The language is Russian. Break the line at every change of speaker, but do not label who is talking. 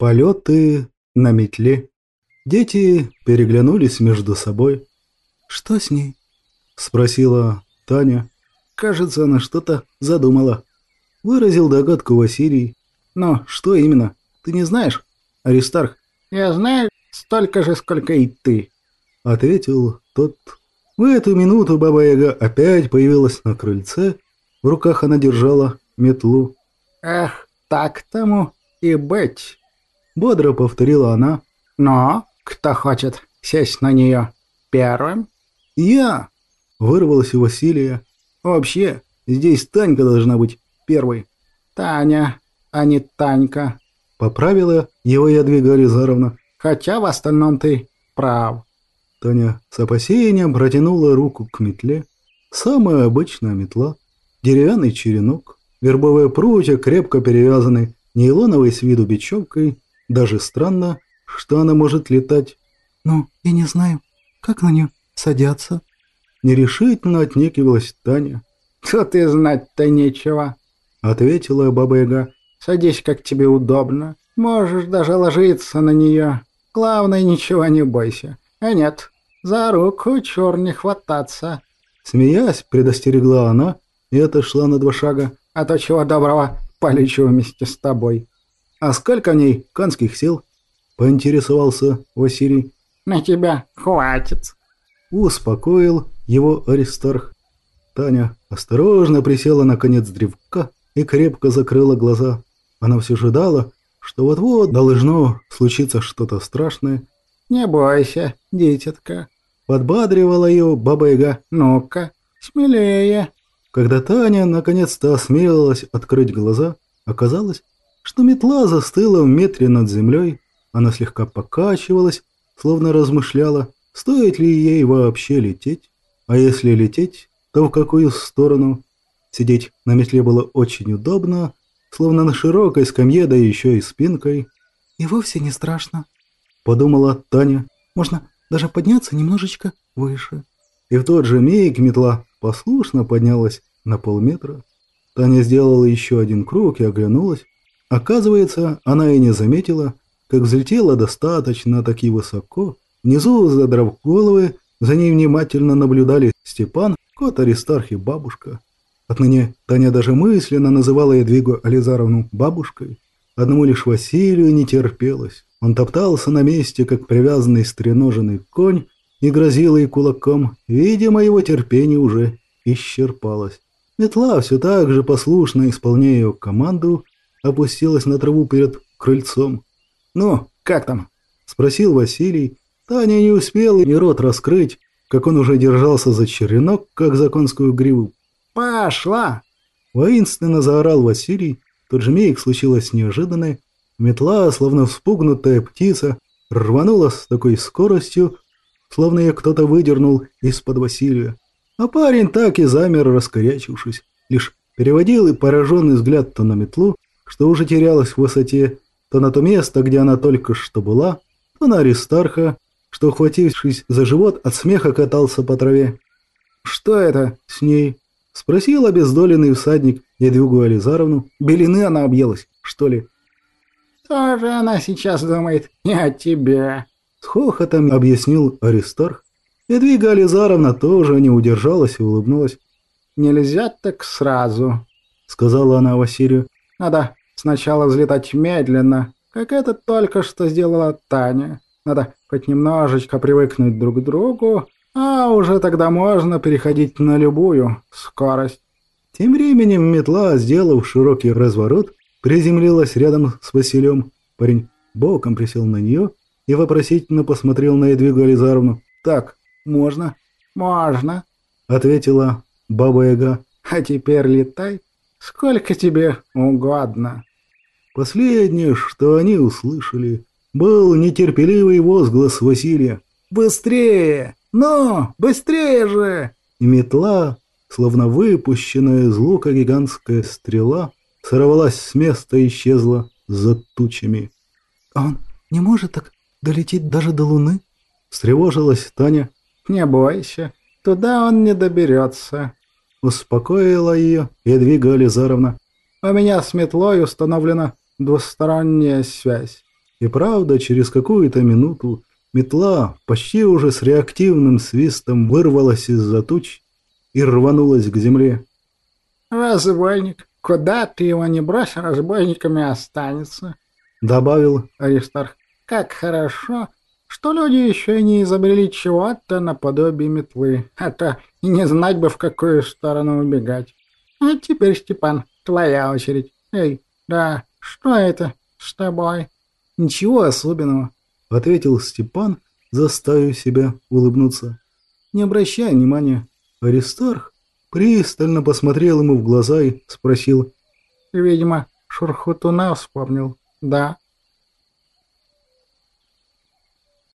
Полеты на метле. Дети переглянулись между собой. «Что с ней?» – спросила Таня. Кажется, она что-то задумала. Выразил догадку Василий. «Но что именно? Ты не знаешь, Аристарх?»
«Я знаю столько же, сколько и ты», —
ответил тот. В эту минуту Баба-Яга опять появилась на крыльце. В руках она держала метлу.
«Эх, так тому и быть», —
бодро повторила она.
«Но кто хочет сесть на нее первым?»
«Я!» — вырвалась у Василия. «Вообще, здесь Танька должна быть первой».
«Таня, а не Танька», —
поправила его Ядвига Ализаровна.
«Хотя в остальном ты прав».
Таня с опасением протянула руку к метле. Самая обычная метла, деревянный черенок, вербовые прутья, крепко перевязаны нейлоновой с виду бечевкой. Даже странно, что она может летать.
«Ну, я не знаю, как на нее садятся?»
Нерешительно отнекивалась Таня.
«Тут и знать-то нечего», —
ответила Баба-Яга.
«Садись, как тебе удобно. Можешь даже ложиться на нее. Главное, ничего не бойся. А нет, за руку чур не хвататься».
Смеясь, предостерегла она и отошла на два шага.
«А то чего доброго, полечу вместе с тобой».
«А сколько в ней конских сил?» — поинтересовался Василий.
«На тебя хватит».
Успокоил его Аристарх. Таня осторожно присела на конец древка и крепко закрыла глаза. Она все ждала, что вот-вот должно случиться что-то страшное.
«Не бойся, дитятка», —
подбадривала ее Баба-Яга.
«Ну-ка, смелее».
Когда Таня наконец-то осмелилась открыть глаза, оказалось, что метла застыла в метре над землей. Она слегка покачивалась, словно размышляла, стоит ли ей вообще лететь. А если лететь, то в какую сторону? Сидеть на метле было очень удобно, словно на широкой скамье, да еще и спинкой.
«И вовсе не страшно», —
подумала Таня.
«Можно даже подняться немножечко выше».
И в тот же миг метла послушно поднялась на полметра. Таня сделала еще один круг и оглянулась. Оказывается, она и не заметила, как взлетела достаточно таки высоко. Внизу, задрав головы, за ней внимательно наблюдали Степан, кот Аристарх и бабушка. Отныне Таня даже мысленно называла Ядвигу Ализаровну бабушкой. Одному лишь Василию не терпелось. Он топтался на месте, как привязанный стреноженный конь, и грозил ей кулаком. Видимо, его терпение уже исчерпалось. Метла, все так же послушно исполняя ее команду, опустилась на траву перед крыльцом. «Ну, как там?» – спросил Василий, Таня не успела и рот раскрыть, как он уже держался за черенок, как за конскую гриву.
«Пошла!»
Воинственно заорал Василий. Тот же миг случилось неожиданное. Метла, словно вспугнутая птица, рванула с такой скоростью, словно ее кто-то выдернул из-под Василия. А парень так и замер, раскорячившись. Лишь переводил и пораженный взгляд то на метлу, что уже терялась в высоте, то на то место, где она только что была, то на Аристарха, что, ухватившись за живот, от смеха катался по траве. «Что это с ней?» — спросил обездоленный всадник Ядвигу Ализаровну. «Белины она объелась, что ли?»
«Тоже она сейчас думает не о тебе», —
с хохотом объяснил Аристарх. Ядвига Ализаровна тоже не удержалась и улыбнулась.
«Нельзя так сразу», —
сказала она Василию.
«Надо сначала взлетать медленно, как это только что сделала Таня. Надо хоть немножечко привыкнуть друг к другу, а уже тогда можно переходить на любую скорость.
Тем временем метла, сделав широкий разворот, приземлилась рядом с Василем. Парень боком присел на нее и вопросительно посмотрел на Едвигу Ализаровну. «Так, можно?»
«Можно», —
ответила Баба-Яга.
«А теперь летай, сколько тебе угодно».
Последнее, что они услышали, был нетерпеливый возглас Василия. «Быстрее! Но! Быстрее же!» И метла, словно выпущенная из лука гигантская стрела, сорвалась с места и исчезла за тучами.
«А он не может так долететь даже до луны?»
Встревожилась Таня.
«Не бойся, туда он не доберется», —
успокоила ее Едвига Ализаровна.
«У меня с метлой установлена двусторонняя связь.
И правда, через какую-то минуту метла почти уже с реактивным свистом вырвалась из-за туч и рванулась к земле.
«Разбойник, куда ты его не брось, разбойниками останется», — добавил Аристарх. «Как хорошо, что люди еще и не изобрели чего-то наподобие метлы, а то и не знать бы, в какую сторону убегать. А теперь, Степан, твоя очередь. Эй, да, что это с тобой?»
«Ничего особенного», — ответил Степан, заставив себя улыбнуться. «Не обращай внимания». Аристарх пристально посмотрел ему в глаза и спросил.
«Видимо, Шурхутуна вспомнил, да?»